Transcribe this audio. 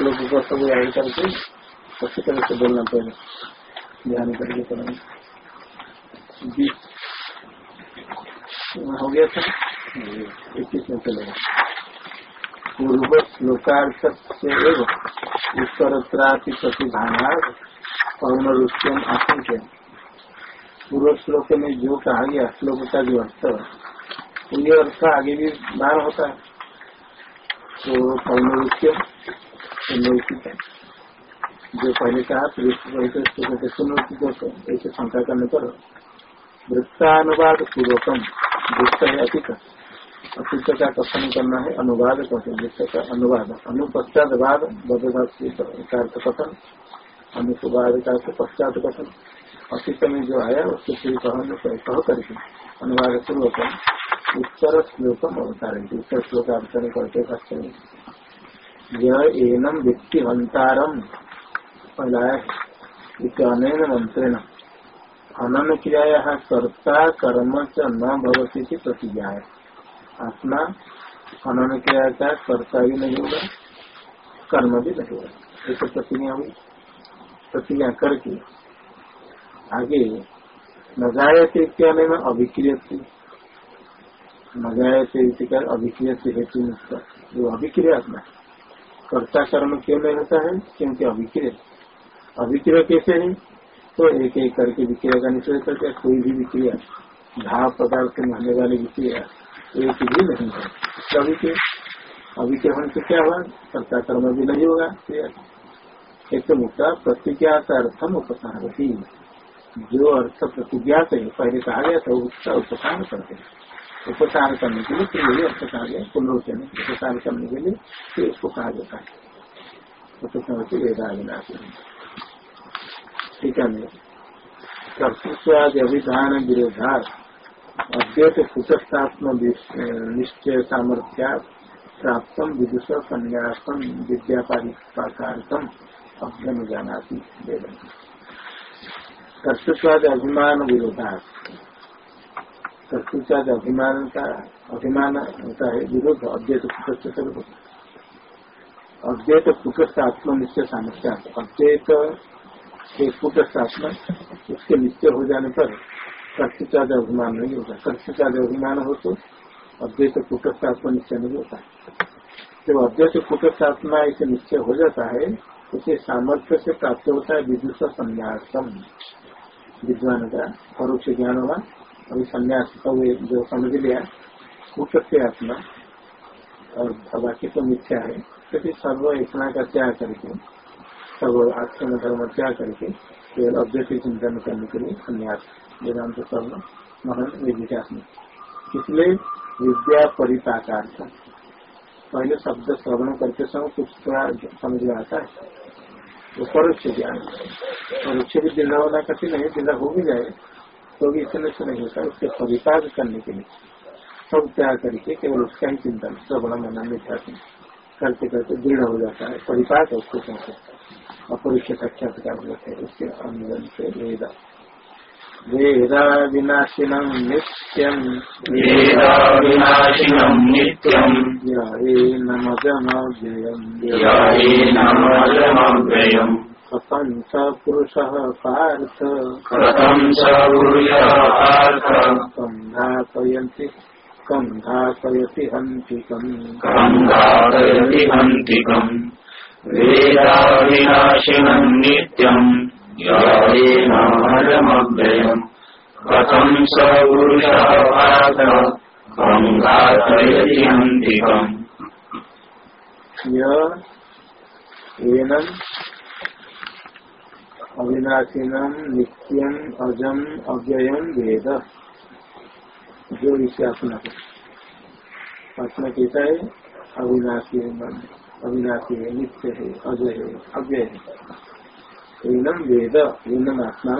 लोगों को सब याद करके अच्छी तरह से बोलना पड़ेगा ध्यान करके करेंगे हो गया था। इक्कीस में। चलेगा पूर्व श्लोकार्थ से उत्तरत्रापि प्रतिभाना पौनरुष्यम आशंक्य पूर्व श्लोक में जो कहा गया, श्लोक का जो अर्थ ये अर्थ आगे भी बार होता है। तो पौनरुष्यम जो पहले कहा सुनोचित ऐसे शंका करने पर वृत्तानुवाद पूर्वकम। वृत्त है अतीत। अतीत का कथन करना है? अनुवाद कहते वृत्त का अनुवाद अनुपश्चात वाद का कथन अनुवाद का पश्चात कथन अतीत में जो आया, उसको फिर कह करके अनुवाद पूर्वकम उत्तर श्लोकम अवतारण उत्तर श्लोक अवतरण करके कहते हैं यह एनम व्यक्ति हंतारम है मंत्रेण अनन क्रिया कर्ता कर्म च न भवती की प्रतिज्ञा है आत्मा अनन क्रिया का कर्ता भी नहीं होगा, कर्म भी नहीं होगा। ऐसे प्रतिज्ञा हुई। प्रतिज्ञा करके आगे न जायते इत्यादि में अभिक्रिय न जायते कर अभिक्रिय हेतु जो अभिक्रिय आत्मा कर्ता कर्म क्यों नहीं होता है? क्योंकि अभिक्रिय। अभिक्रिय कैसे है? तो एक एक करके विक्रिया का निश्चय करके कोई भी विक्रिया भाव पदार्थ में होने वाली विक्रिया एक भी नहीं है। कभी के अभिक्रमण से क्या हुआ? कर्ता कर्म भी नहीं होगा। एक तो मुक्ता प्रतिज्ञा का अर्थम उपसारती जो अर्थ प्रतिज्ञा से पहले कहा गया था, उसका उपसार करते हैं। उपसार करने के लिए, फिर यही अर्थ कहा गया पुनरोचन उपसार करने के लिए, फिर उसको कहा जाता है। उपसार वेदाविनाश है कर्तृत्वादि अभिधान विरोधा अद्वैत कुटस्थात्म निश्चय सामर्थ्या प्राप्त विदुष संन्यासम विद्यापारिकार्थम अभ्यन जाना कर्तृत्वादि अभिमान कर्तृत्वादि अभिमान का अभिमान होता है विरोध, अद्वैत कुटस्थ अद्वैत कुटस्थ आत्मनिश्चय सामर्थ्या अद्वैत फुट स्थापना उसके नित्य हो जाने पर कर्तिकाद अभिमान नहीं होता। कर्तिकाद अभिमान हो तो अद्वैत कुट स्थापना निश्चय नहीं होता। जब अद्वैत कुट स्थापना ऐसे निश्चय हो जाता है उसे सामर्थ्य से प्राप्त होता है विदुष संन्यासम। विद्वान का परोक्ष ज्ञान हुआ। अभी संन्यास का जो समझ लिया कुट से आत्मा और बाकी तो मिथ्या है। क्योंकि सर्व इतना का त्याग करके सब आश्रम धर्म त्याग करके केवल अव्यक्त चिंतन करने के लिए संन्यास वेदांत सब महान विकास में इसलिए विद्या परिताकार पहले शब्द श्रवण करते समय कुछ थोड़ा समझ में आता है। वो परोक्ष ज्ञान परोक्ष भी दिल्ला होना कठिन नहीं, दिल्ला हो भी जाए तो भी इतने से नहीं होता। उसके परिपाक करने के लिए सब त्याग करके केवल उसका ही चिंतन, श्रवण मना मिथ्या करते करते दृढ़ हो जाता है परिपाक उसको कहते अपरिक्ष साक्षात्कार होते हैं उसके अनुगन से वेद। वेदा विनाशिनम नित्यम। वेदा विनाशिनम नित्यम। येनमजमव्ययम् कथं स पुरुषः पार्थ। कथं स पुरुषः पार्थ। कं धापयन्ति कं धापयति हन्तिकम्। कं धापयति हन्तिकम् वेदाविनाशिनम् नित्यम्। यावेनामजमव्ययम् कथम् स हन्तिकम् एनम् अविनाशिनम नित्यम अजम अव्ययम वेद। जो इसे अपना अपना कहता है अविनाशी अविनाशी है नित्य है अजय है अव्यय है। एनम वेद एनम आत्मा